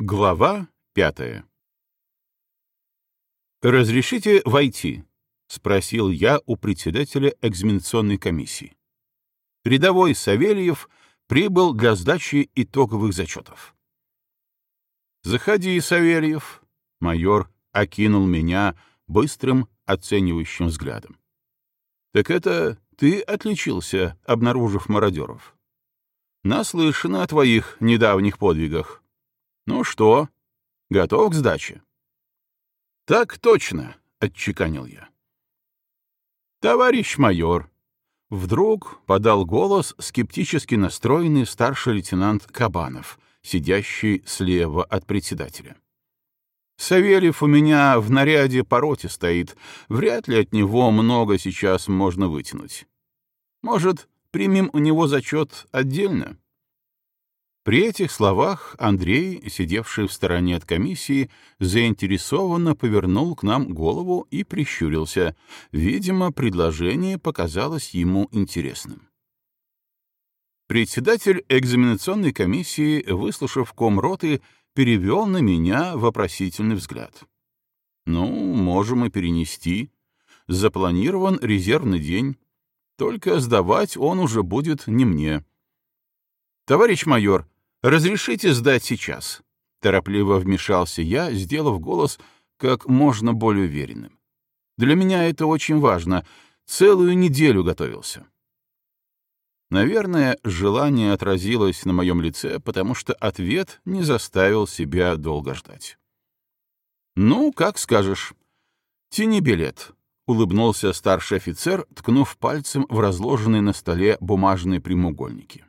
Глава пятая «Разрешите войти?» — спросил я у председателя экзаменационной комиссии. Рядовой Савельев прибыл для сдачи итоговых зачетов. «Заходи, Савельев», — майор окинул меня быстрым оценивающим взглядом. «Так это ты отличился, обнаружив мародеров. Наслышано о твоих недавних подвигах. Ну что, готов к сдаче?» «Так точно», — отчеканил я. «Товарищ майор», — вдруг подал голос скептически настроенный старший лейтенант Кабанов, сидящий слева от председателя. «Савельев у меня в наряде по роте стоит, вряд ли от него много сейчас можно вытянуть. Может, примем у него зачет отдельно?» При этих словах Андрей, сидевший в стороне от комиссии, заинтересованно повернул к нам голову и прищурился. Видимо, предложение показалось ему интересным. Председатель экзаменационной комиссии, выслушав комроты, перевел на меня вопросительный взгляд. «Ну, можем и перенести. Запланирован резервный день. Только сдавать он уже будет не мне». «Товарищ майор, «Разрешите сдать сейчас?» — торопливо вмешался я, сделав голос как можно более уверенным. «Для меня это очень важно. Целую неделю готовился». Наверное, желание отразилось на моем лице, потому что ответ не заставил себя долго ждать. «Ну, как скажешь. Тяни билет», — улыбнулся старший офицер, ткнув пальцем в разложенные на столе бумажные прямоугольники.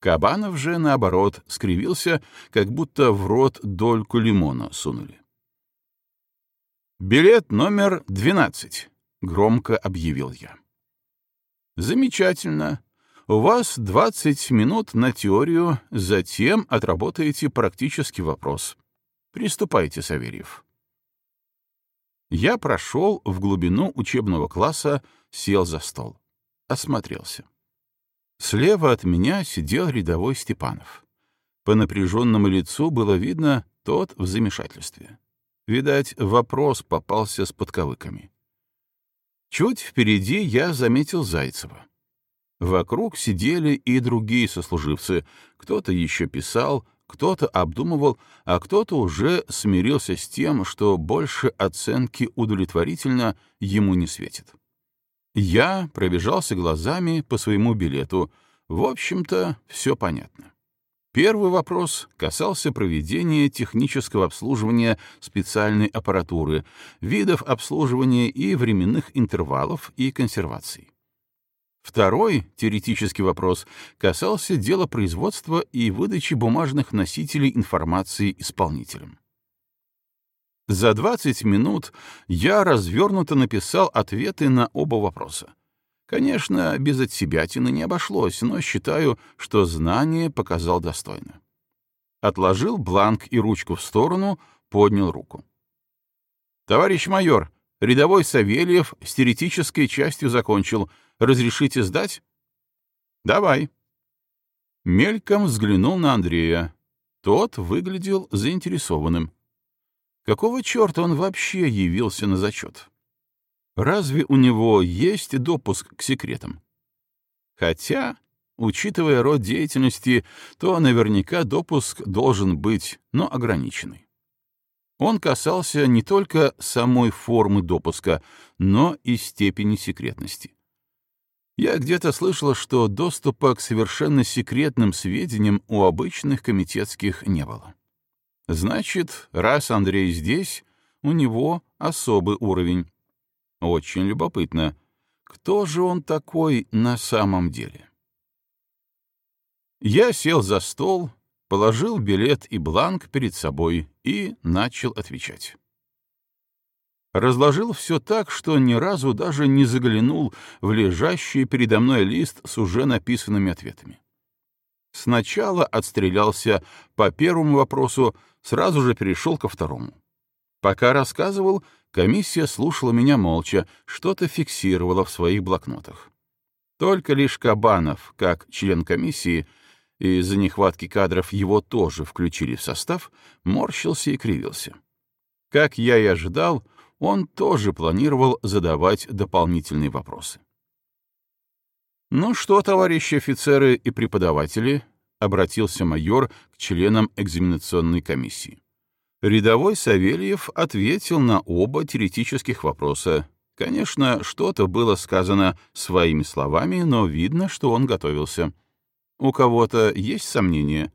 Кабанов же, наоборот, скривился, как будто в рот дольку лимона сунули. «Билет номер 12», — громко объявил я. «Замечательно. У вас 20 минут на теорию, затем отработаете практический вопрос. Приступайте, Савельев». Я прошел в глубину учебного класса, сел за стол. Осмотрелся. Слева от меня сидел рядовой Степанов. По напряженному лицу было видно, тот в замешательстве. Видать, вопрос попался с подковыками. Чуть впереди я заметил Зайцева. Вокруг сидели и другие сослуживцы. Кто-то еще писал, кто-то обдумывал, а кто-то уже смирился с тем, что больше оценки удовлетворительно ему не светит. Я пробежался глазами по своему билету. В общем-то, все понятно. Первый вопрос касался проведения технического обслуживания специальной аппаратуры, видов обслуживания и временных интервалов и консерваций. Второй теоретический вопрос касался дела производства и выдачи бумажных носителей информации исполнителям. За 20 минут я развернуто написал ответы на оба вопроса. Конечно, без отсебятины не обошлось, но считаю, что знание показал достойно. Отложил бланк и ручку в сторону, поднял руку. «Товарищ майор, рядовой Савельев с теоретической частью закончил. Разрешите сдать?» «Давай». Мельком взглянул на Андрея. Тот выглядел заинтересованным. Какого черта он вообще явился на зачет? Разве у него есть допуск к секретам? Хотя, учитывая род деятельности, то наверняка допуск должен быть, но ограниченный. Он касался не только самой формы допуска, но и степени секретности. Я где-то слышал, что доступа к совершенно секретным сведениям у обычных комитетских не было. Значит, раз Андрей здесь, у него особый уровень. Очень любопытно, кто же он такой на самом деле? Я сел за стол, положил билет и бланк перед собой и начал отвечать. Разложил все так, что ни разу даже не заглянул в лежащий передо мной лист с уже написанными ответами. Сначала отстрелялся по первому вопросу, сразу же перешел ко второму. Пока рассказывал, комиссия слушала меня молча, что-то фиксировала в своих блокнотах. Только лишь Кабанов, как член комиссии, из-за нехватки кадров его тоже включили в состав, морщился и кривился. Как я и ожидал, он тоже планировал задавать дополнительные вопросы. «Ну что, товарищи офицеры и преподаватели?» — обратился майор к членам экзаменационной комиссии. Рядовой Савельев ответил на оба теоретических вопроса. Конечно, что-то было сказано своими словами, но видно, что он готовился. У кого-то есть сомнения?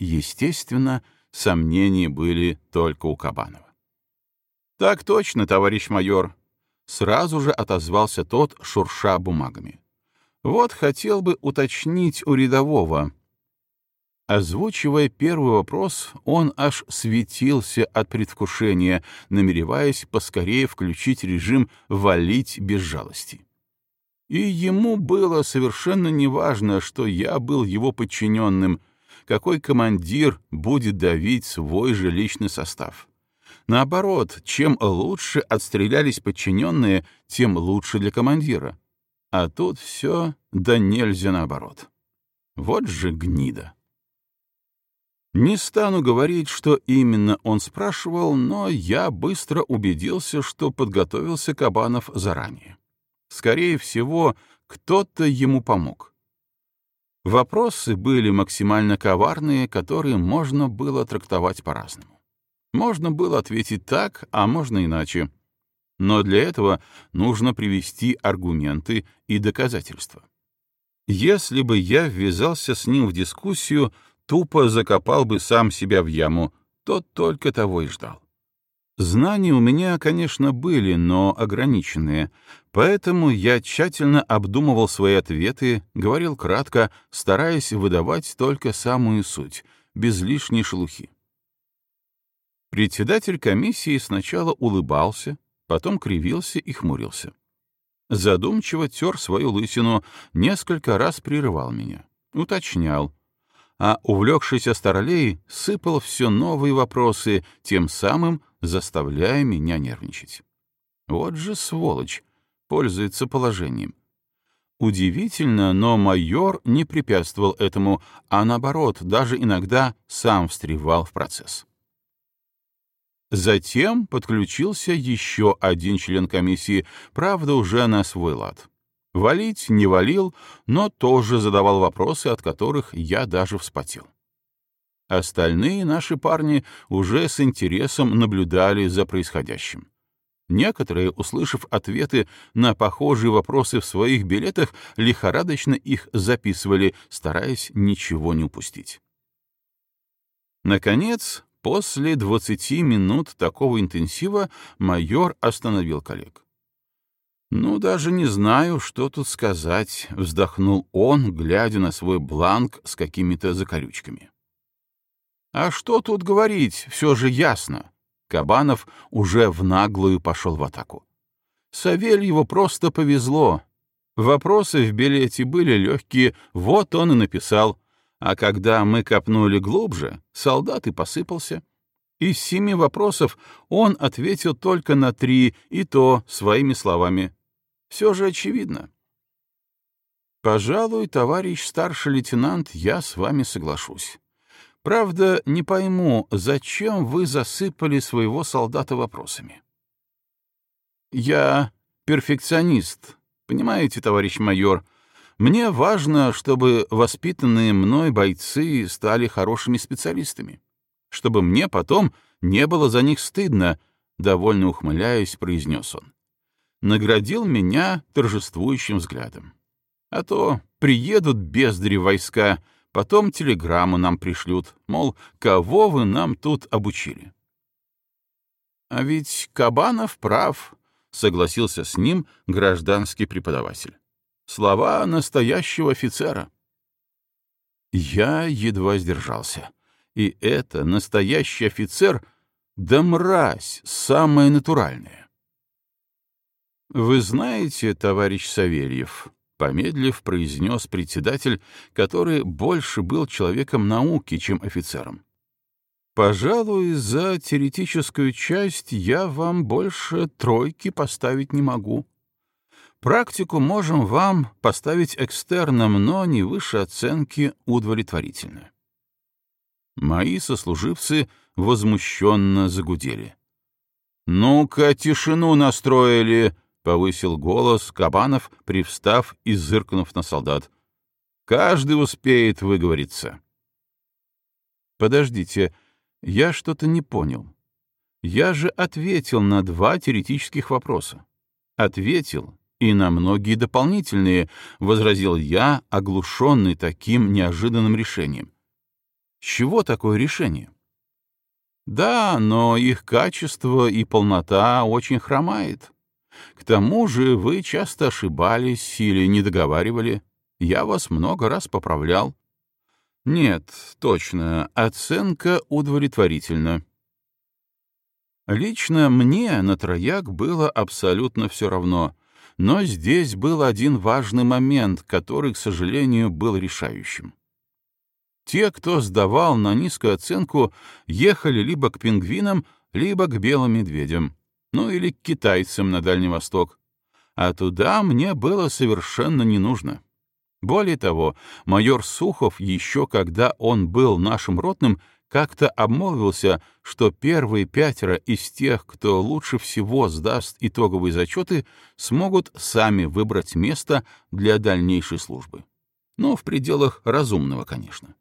Естественно, сомнения были только у Кабанова. «Так точно, товарищ майор», — сразу же отозвался тот, шурша бумагами. «Вот хотел бы уточнить у рядового, Озвучивая первый вопрос, он аж светился от предвкушения, намереваясь поскорее включить режим «валить без жалости». И ему было совершенно неважно, что я был его подчиненным, какой командир будет давить свой же личный состав. Наоборот, чем лучше отстрелялись подчиненные, тем лучше для командира. А тут все да нельзя наоборот. Вот же гнида. Не стану говорить, что именно он спрашивал, но я быстро убедился, что подготовился Кабанов заранее. Скорее всего, кто-то ему помог. Вопросы были максимально коварные, которые можно было трактовать по-разному. Можно было ответить так, а можно иначе. Но для этого нужно привести аргументы и доказательства. Если бы я ввязался с ним в дискуссию, тупо закопал бы сам себя в яму, тот только того и ждал. Знания у меня, конечно, были, но ограниченные, поэтому я тщательно обдумывал свои ответы, говорил кратко, стараясь выдавать только самую суть, без лишней шелухи. Председатель комиссии сначала улыбался, потом кривился и хмурился. Задумчиво тер свою лысину, несколько раз прерывал меня, уточнял, а увлекшийся Старлей сыпал все новые вопросы, тем самым заставляя меня нервничать. Вот же сволочь, пользуется положением. Удивительно, но майор не препятствовал этому, а наоборот, даже иногда сам встревал в процесс. Затем подключился еще один член комиссии, правда, уже на свой лад. Валить не валил, но тоже задавал вопросы, от которых я даже вспотел. Остальные наши парни уже с интересом наблюдали за происходящим. Некоторые, услышав ответы на похожие вопросы в своих билетах, лихорадочно их записывали, стараясь ничего не упустить. Наконец, после 20 минут такого интенсива майор остановил коллег. «Ну, даже не знаю, что тут сказать», — вздохнул он, глядя на свой бланк с какими-то закорючками. «А что тут говорить, все же ясно». Кабанов уже в наглую пошел в атаку. Савельеву просто повезло. Вопросы в билете были легкие, вот он и написал. А когда мы копнули глубже, солдат и посыпался. Из семи вопросов он ответил только на три, и то своими словами. Все же очевидно. Пожалуй, товарищ старший лейтенант, я с вами соглашусь. Правда, не пойму, зачем вы засыпали своего солдата вопросами. Я перфекционист, понимаете, товарищ майор. Мне важно, чтобы воспитанные мной бойцы стали хорошими специалистами, чтобы мне потом не было за них стыдно, довольно ухмыляясь, произнес он наградил меня торжествующим взглядом. А то приедут бездари войска, потом телеграмму нам пришлют, мол, кого вы нам тут обучили. А ведь Кабанов прав, согласился с ним гражданский преподаватель. Слова настоящего офицера. Я едва сдержался. И это настоящий офицер, да мразь, самая натуральная. «Вы знаете, товарищ Савельев», — помедлив произнес председатель, который больше был человеком науки, чем офицером. «Пожалуй, за теоретическую часть я вам больше тройки поставить не могу. Практику можем вам поставить экстерном, но не выше оценки удовлетворительно. Мои сослуживцы возмущенно загудели. «Ну-ка, тишину настроили!» — повысил голос Кабанов, привстав и зыркнув на солдат. «Каждый успеет выговориться». «Подождите, я что-то не понял. Я же ответил на два теоретических вопроса. Ответил и на многие дополнительные, — возразил я, оглушенный таким неожиданным решением. Чего такое решение? Да, но их качество и полнота очень хромает. К тому же вы часто ошибались или не договаривали. Я вас много раз поправлял. Нет, точно, оценка удовлетворительна. Лично мне на трояк было абсолютно все равно, но здесь был один важный момент, который, к сожалению, был решающим. Те, кто сдавал на низкую оценку, ехали либо к пингвинам, либо к белым медведям, ну или к китайцам на Дальний Восток. А туда мне было совершенно не нужно. Более того, майор Сухов, еще когда он был нашим ротным, как-то обмолвился, что первые пятеро из тех, кто лучше всего сдаст итоговые зачеты, смогут сами выбрать место для дальнейшей службы. Ну, в пределах разумного, конечно.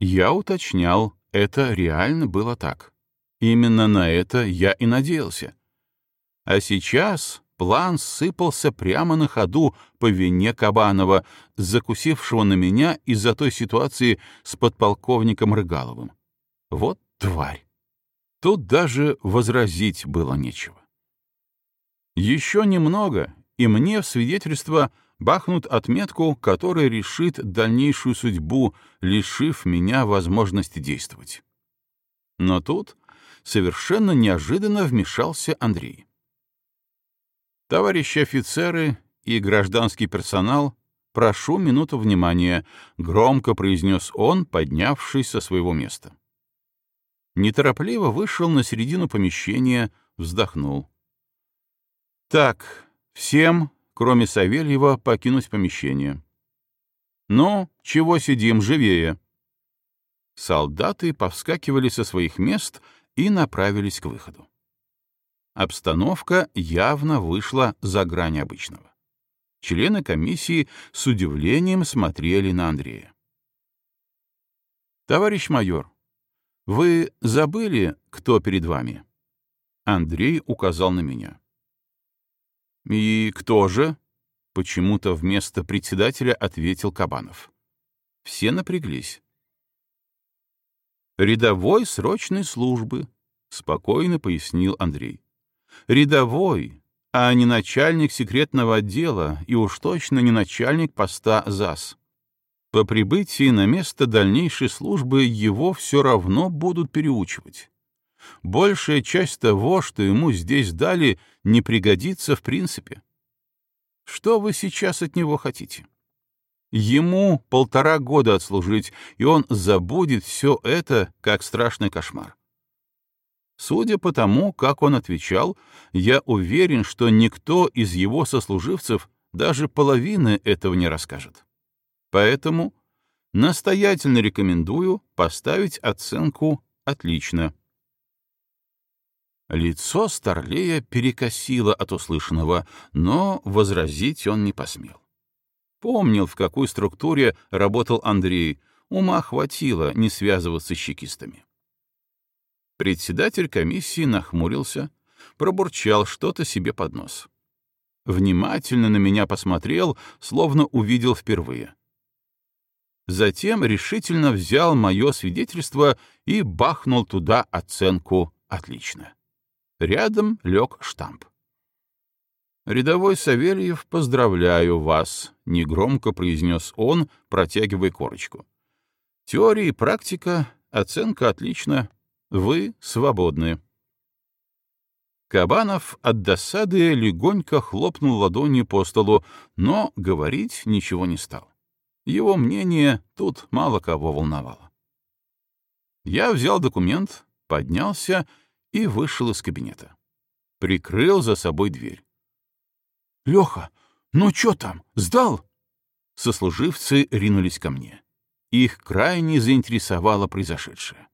Я уточнял, это реально было так. Именно на это я и надеялся. А сейчас план сыпался прямо на ходу по вине Кабанова, закусившего на меня из-за той ситуации с подполковником Рыгаловым. Вот тварь! Тут даже возразить было нечего. Еще немного, и мне в свидетельство — бахнут отметку, которая решит дальнейшую судьбу, лишив меня возможности действовать. Но тут совершенно неожиданно вмешался Андрей. «Товарищи офицеры и гражданский персонал, прошу минуту внимания», — громко произнес он, поднявшись со своего места. Неторопливо вышел на середину помещения, вздохнул. «Так, всем кроме Савельева, покинуть помещение. «Ну, чего сидим, живее!» Солдаты повскакивали со своих мест и направились к выходу. Обстановка явно вышла за грань обычного. Члены комиссии с удивлением смотрели на Андрея. «Товарищ майор, вы забыли, кто перед вами?» Андрей указал на меня. «И кто же?» — почему-то вместо председателя ответил Кабанов. Все напряглись. «Рядовой срочной службы», — спокойно пояснил Андрей. «Рядовой, а не начальник секретного отдела и уж точно не начальник поста ЗАС. По прибытии на место дальнейшей службы его все равно будут переучивать. Большая часть того, что ему здесь дали, не пригодится в принципе. Что вы сейчас от него хотите? Ему полтора года отслужить, и он забудет все это, как страшный кошмар. Судя по тому, как он отвечал, я уверен, что никто из его сослуживцев даже половины этого не расскажет. Поэтому настоятельно рекомендую поставить оценку «отлично». Лицо Старлея перекосило от услышанного, но возразить он не посмел. Помнил, в какой структуре работал Андрей, ума хватило не связываться с чекистами. Председатель комиссии нахмурился, пробурчал что-то себе под нос. Внимательно на меня посмотрел, словно увидел впервые. Затем решительно взял мое свидетельство и бахнул туда оценку «отлично». Рядом лег штамп. «Рядовой Савельев, поздравляю вас», — негромко произнес он, протягивая корочку. «Теория и практика, оценка отлично. Вы свободны». Кабанов от досады легонько хлопнул ладонью по столу, но говорить ничего не стал. Его мнение тут мало кого волновало. Я взял документ, поднялся и вышел из кабинета. Прикрыл за собой дверь. — Леха, «Ну чё там, сдал?» Сослуживцы ринулись ко мне. Их крайне заинтересовало произошедшее.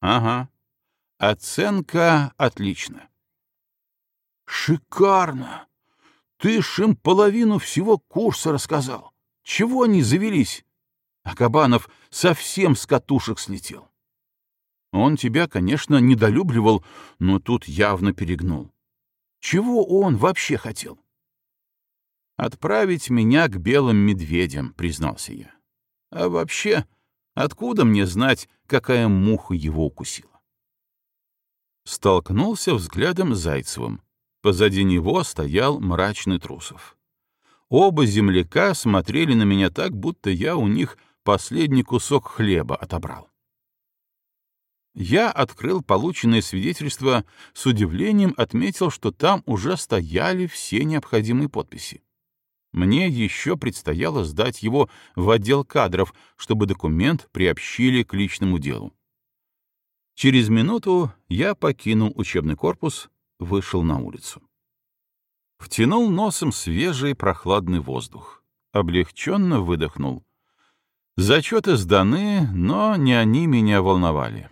«Ага, оценка отлично». «Шикарно! Ты ж им половину всего курса рассказал. Чего они завелись?» А Кабанов совсем с катушек слетел. Он тебя, конечно, недолюбливал, но тут явно перегнул. Чего он вообще хотел? «Отправить меня к белым медведям», — признался я. «А вообще, откуда мне знать, какая муха его укусила?» Столкнулся взглядом с Зайцевым. Позади него стоял мрачный Трусов. Оба земляка смотрели на меня так, будто я у них последний кусок хлеба отобрал. Я открыл полученное свидетельство, с удивлением отметил, что там уже стояли все необходимые подписи. Мне еще предстояло сдать его в отдел кадров, чтобы документ приобщили к личному делу. Через минуту я покинул учебный корпус, вышел на улицу. Втянул носом свежий прохладный воздух. Облегченно выдохнул. Зачеты сданы, но не они меня волновали.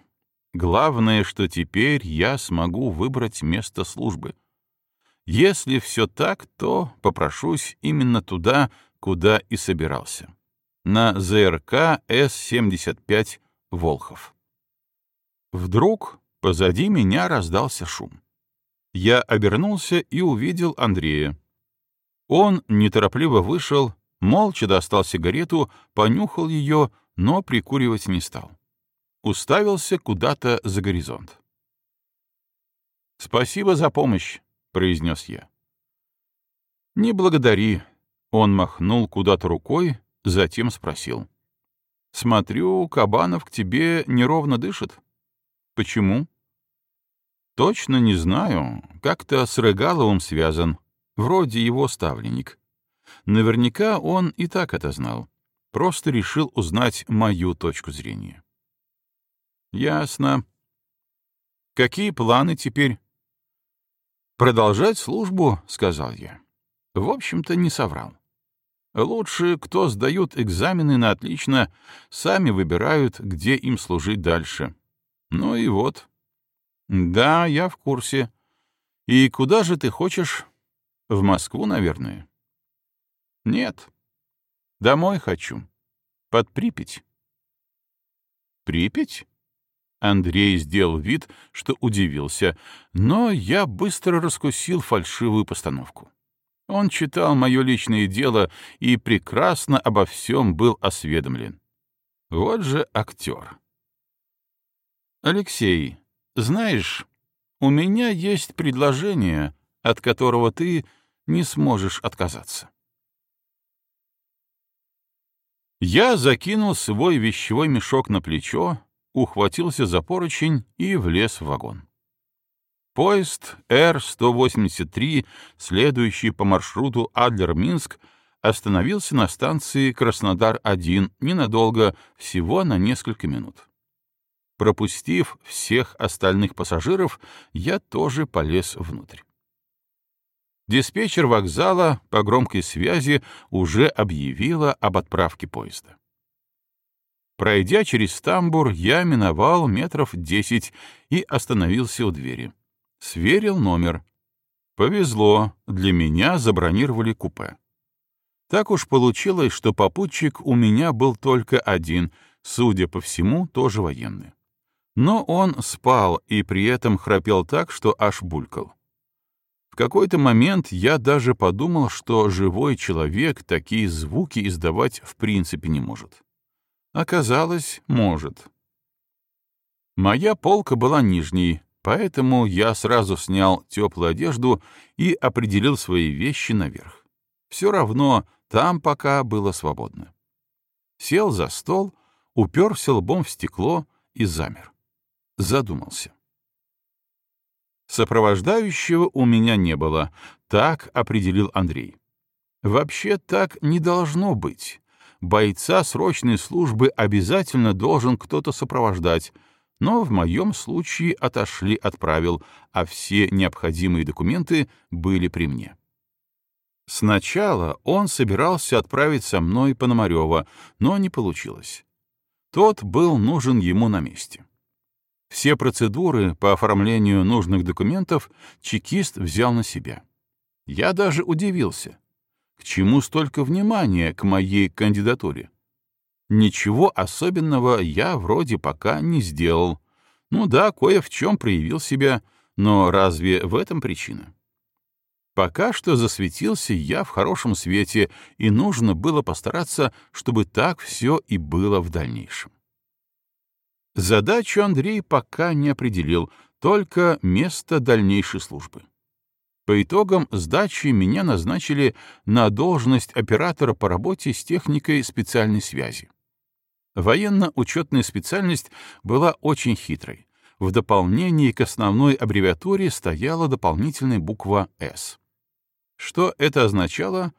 Главное, что теперь я смогу выбрать место службы. Если все так, то попрошусь именно туда, куда и собирался. На ЗРК С-75 «Волхов». Вдруг позади меня раздался шум. Я обернулся и увидел Андрея. Он неторопливо вышел, молча достал сигарету, понюхал ее, но прикуривать не стал уставился куда-то за горизонт. «Спасибо за помощь», — произнес я. «Не благодари», — он махнул куда-то рукой, затем спросил. «Смотрю, Кабанов к тебе неровно дышит. Почему?» «Точно не знаю. Как-то с Рыгаловым связан. Вроде его ставленник. Наверняка он и так это знал. Просто решил узнать мою точку зрения». Ясно. Какие планы теперь? Продолжать службу, сказал я. В общем-то, не соврал. Лучше, кто сдают экзамены на отлично, сами выбирают, где им служить дальше. Ну и вот. Да, я в курсе. И куда же ты хочешь? В Москву, наверное. Нет. Домой хочу. Под Припять. Припять? Андрей сделал вид, что удивился, но я быстро раскусил фальшивую постановку. Он читал мое личное дело и прекрасно обо всем был осведомлен. Вот же актер. «Алексей, знаешь, у меня есть предложение, от которого ты не сможешь отказаться». Я закинул свой вещевой мешок на плечо, ухватился за поручень и влез в вагон. Поезд Р-183, следующий по маршруту Адлер-Минск, остановился на станции Краснодар-1 ненадолго, всего на несколько минут. Пропустив всех остальных пассажиров, я тоже полез внутрь. Диспетчер вокзала по громкой связи уже объявила об отправке поезда. Пройдя через тамбур, я миновал метров десять и остановился у двери. Сверил номер. Повезло, для меня забронировали купе. Так уж получилось, что попутчик у меня был только один, судя по всему, тоже военный. Но он спал и при этом храпел так, что аж булькал. В какой-то момент я даже подумал, что живой человек такие звуки издавать в принципе не может. Оказалось, может. Моя полка была нижней, поэтому я сразу снял теплую одежду и определил свои вещи наверх. Все равно там пока было свободно. Сел за стол, уперся лбом в стекло и замер. Задумался. Сопровождающего у меня не было, так определил Андрей. Вообще так не должно быть бойца срочной службы обязательно должен кто-то сопровождать, но в моем случае отошли от правил, а все необходимые документы были при мне. Сначала он собирался отправить со мной Пономарева, но не получилось. Тот был нужен ему на месте. Все процедуры по оформлению нужных документов чекист взял на себя. Я даже удивился. К чему столько внимания к моей кандидатуре? Ничего особенного я вроде пока не сделал. Ну да, кое в чем проявил себя, но разве в этом причина? Пока что засветился я в хорошем свете, и нужно было постараться, чтобы так все и было в дальнейшем. Задачу Андрей пока не определил, только место дальнейшей службы. По итогам сдачи меня назначили на должность оператора по работе с техникой специальной связи. Военно-учетная специальность была очень хитрой. В дополнении к основной аббревиатуре стояла дополнительная буква «С». Что это означало,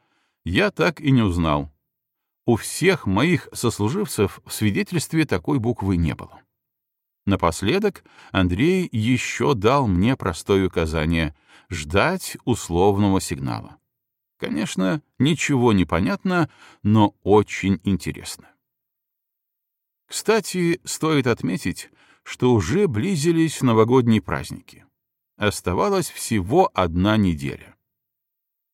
я так и не узнал. У всех моих сослуживцев в свидетельстве такой буквы не было. Напоследок Андрей еще дал мне простое указание — ждать условного сигнала. Конечно, ничего не понятно, но очень интересно. Кстати, стоит отметить, что уже близились новогодние праздники. Оставалась всего одна неделя.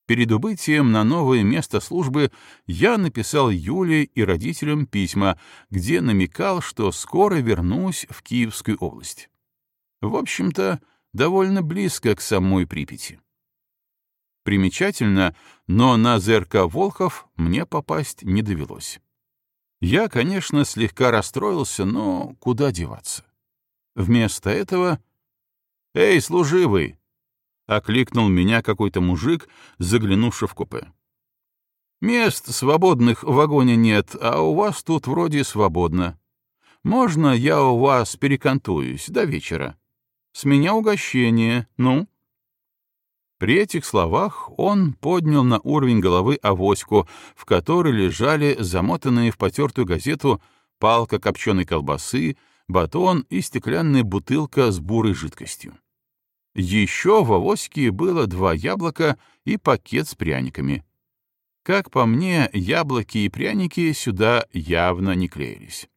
Перед убытием на новое место службы я написал Юле и родителям письма, где намекал, что скоро вернусь в Киевскую область. В общем-то, довольно близко к самой Припяти. Примечательно, но на ЗРК «Волхов» мне попасть не довелось. Я, конечно, слегка расстроился, но куда деваться? Вместо этого... «Эй, служивый, — окликнул меня какой-то мужик, заглянувший в купе. «Мест свободных в вагоне нет, а у вас тут вроде свободно. Можно я у вас перекантуюсь до вечера? С меня угощение, ну?» При этих словах он поднял на уровень головы авоську, в которой лежали замотанные в потертую газету палка копченой колбасы, батон и стеклянная бутылка с бурой жидкостью. Еще в авоське было два яблока и пакет с пряниками. Как по мне, яблоки и пряники сюда явно не клеились.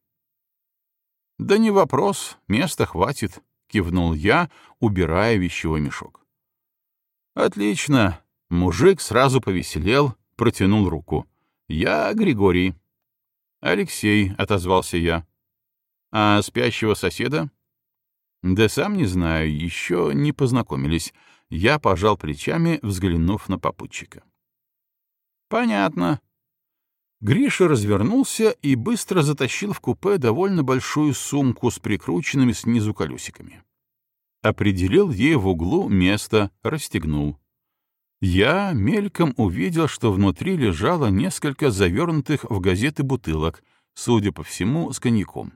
«Да не вопрос, места хватит», — кивнул я, убирая вещевой мешок. «Отлично!» — мужик сразу повеселел, протянул руку. «Я Григорий». «Алексей», — отозвался я. «А спящего соседа?» Да сам не знаю, еще не познакомились. Я пожал плечами, взглянув на попутчика. Понятно. Гриша развернулся и быстро затащил в купе довольно большую сумку с прикрученными снизу колесиками. Определил ей в углу место, расстегнул. Я мельком увидел, что внутри лежало несколько завернутых в газеты бутылок, судя по всему, с коньяком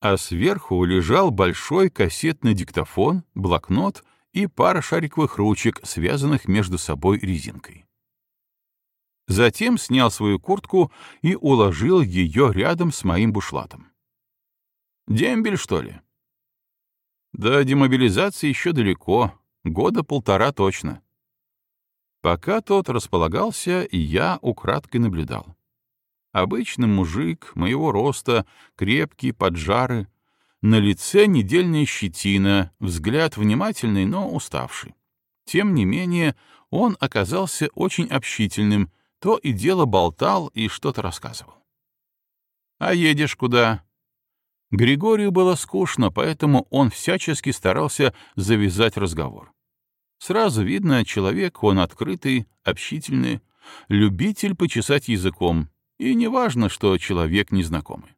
а сверху лежал большой кассетный диктофон, блокнот и пара шариковых ручек, связанных между собой резинкой. Затем снял свою куртку и уложил ее рядом с моим бушлатом. «Дембель, что ли?» «До демобилизации еще далеко, года полтора точно». Пока тот располагался, я украдкой наблюдал. Обычный мужик, моего роста, крепкий, поджары. На лице недельная щетина, взгляд внимательный, но уставший. Тем не менее, он оказался очень общительным, то и дело болтал и что-то рассказывал. «А едешь куда?» Григорию было скучно, поэтому он всячески старался завязать разговор. Сразу видно, человек он открытый, общительный, любитель почесать языком, и не важно, что человек незнакомый.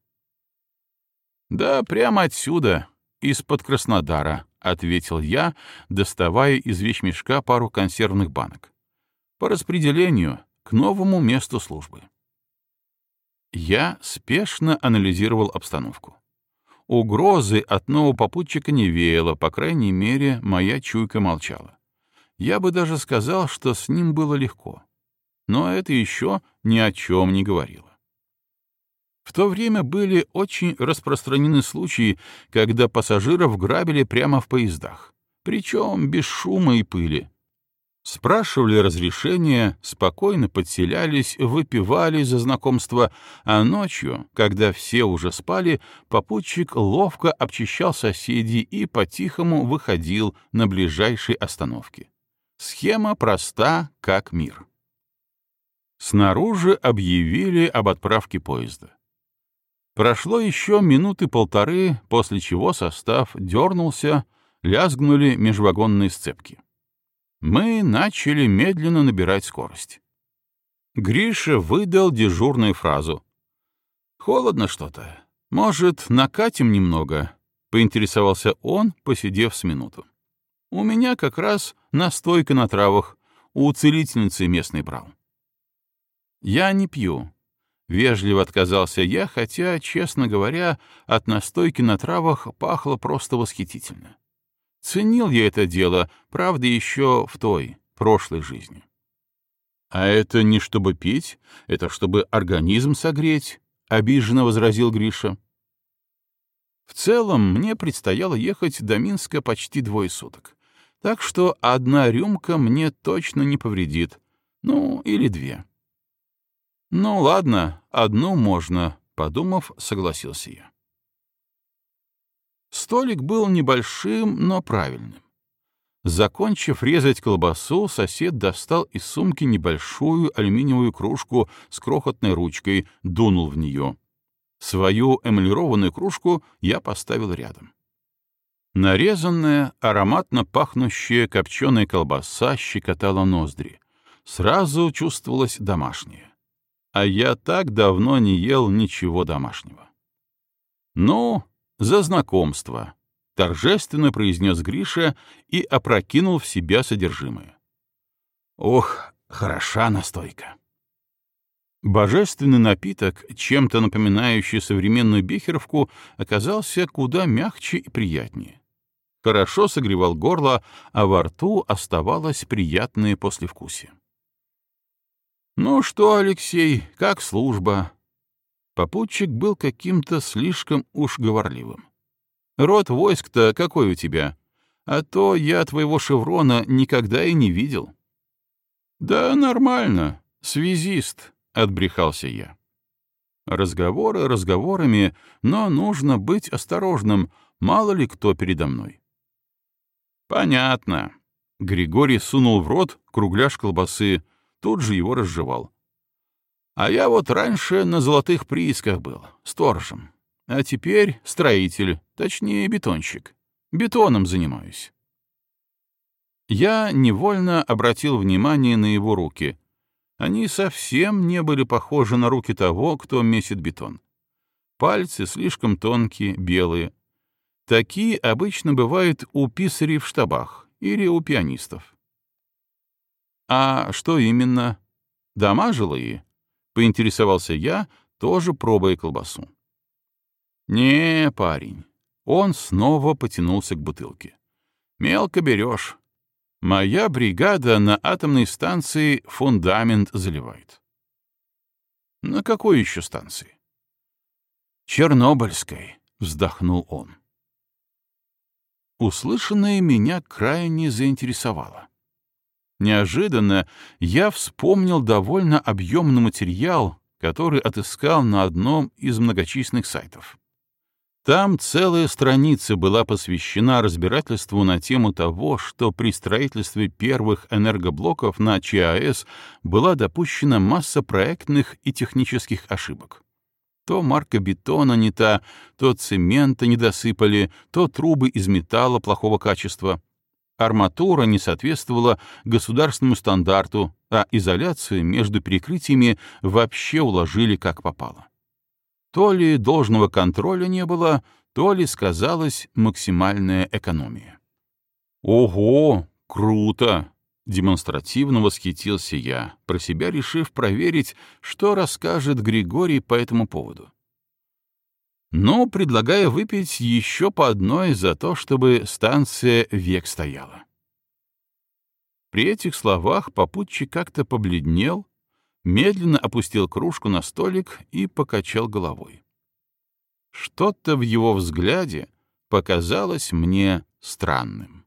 «Да прямо отсюда, из-под Краснодара», — ответил я, доставая из вещмешка пару консервных банок. «По распределению, к новому месту службы». Я спешно анализировал обстановку. Угрозы от нового попутчика не веяло, по крайней мере, моя чуйка молчала. Я бы даже сказал, что с ним было легко но это еще ни о чем не говорило. В то время были очень распространены случаи, когда пассажиров грабили прямо в поездах, причем без шума и пыли. Спрашивали разрешения, спокойно подселялись, выпивали за знакомство, а ночью, когда все уже спали, попутчик ловко обчищал соседей и по-тихому выходил на ближайшей остановке. Схема проста, как мир. Снаружи объявили об отправке поезда. Прошло еще минуты полторы, после чего состав дернулся, лязгнули межвагонные сцепки. Мы начали медленно набирать скорость. Гриша выдал дежурную фразу. «Холодно что-то. Может, накатим немного?» — поинтересовался он, посидев с минуту. «У меня как раз настойка на травах, у целительницы местной брал». «Я не пью», Вежливо отказался я, хотя, честно говоря, от настойки на травах пахло просто восхитительно. Ценил я это дело, правда, еще в той, прошлой жизни. «А это не чтобы пить, это чтобы организм согреть», — обиженно возразил Гриша. В целом, мне предстояло ехать до Минска почти двое суток, так что одна рюмка мне точно не повредит, ну, или две. «Ну ладно, одну можно», — подумав, согласился я. Столик был небольшим, но правильным. Закончив резать колбасу, сосед достал из сумки небольшую алюминиевую кружку с крохотной ручкой, дунул в нее. Свою эмалированную кружку я поставил рядом. Нарезанная, ароматно пахнущая копченая колбаса щекотала ноздри. Сразу чувствовалась домашняя а я так давно не ел ничего домашнего. «Ну, за знакомство», — торжественно произнес Гриша и опрокинул в себя содержимое. «Ох, хороша настойка!» Божественный напиток, чем-то напоминающий современную бехеровку, оказался куда мягче и приятнее. Хорошо согревал горло, а во рту оставалось приятное послевкусие. «Ну что, Алексей, как служба?» Попутчик был каким-то слишком уж говорливым. «Род войск-то какой у тебя? А то я твоего шеврона никогда и не видел». «Да нормально, связист», — отбрехался я. Разговоры разговорами, но нужно быть осторожным, мало ли кто передо мной. «Понятно». Григорий сунул в рот кругляш колбасы, тут же его разжевал. А я вот раньше на золотых приисках был, сторожем. А теперь строитель, точнее бетонщик. Бетоном занимаюсь. Я невольно обратил внимание на его руки. Они совсем не были похожи на руки того, кто месит бетон. Пальцы слишком тонкие, белые. Такие обычно бывают у писарей в штабах или у пианистов. «А что именно? Дома жилые?» — поинтересовался я, тоже пробуя колбасу. «Не, парень». Он снова потянулся к бутылке. «Мелко берешь. Моя бригада на атомной станции фундамент заливает». «На какой еще станции?» «Чернобыльской», — вздохнул он. Услышанное меня крайне заинтересовало. Неожиданно я вспомнил довольно объемный материал, который отыскал на одном из многочисленных сайтов. Там целая страница была посвящена разбирательству на тему того, что при строительстве первых энергоблоков на ЧАЭС была допущена масса проектных и технических ошибок. То марка бетона не та, то цемента не досыпали, то трубы из металла плохого качества — Арматура не соответствовала государственному стандарту, а изоляцию между перекрытиями вообще уложили как попало. То ли должного контроля не было, то ли сказалась максимальная экономия. «Ого, круто!» — демонстративно восхитился я, про себя решив проверить, что расскажет Григорий по этому поводу но предлагая выпить еще по одной за то, чтобы станция век стояла. При этих словах попутчик как-то побледнел, медленно опустил кружку на столик и покачал головой. Что-то в его взгляде показалось мне странным.